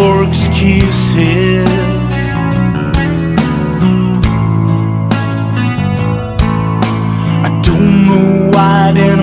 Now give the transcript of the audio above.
for excuses. I don't know why they're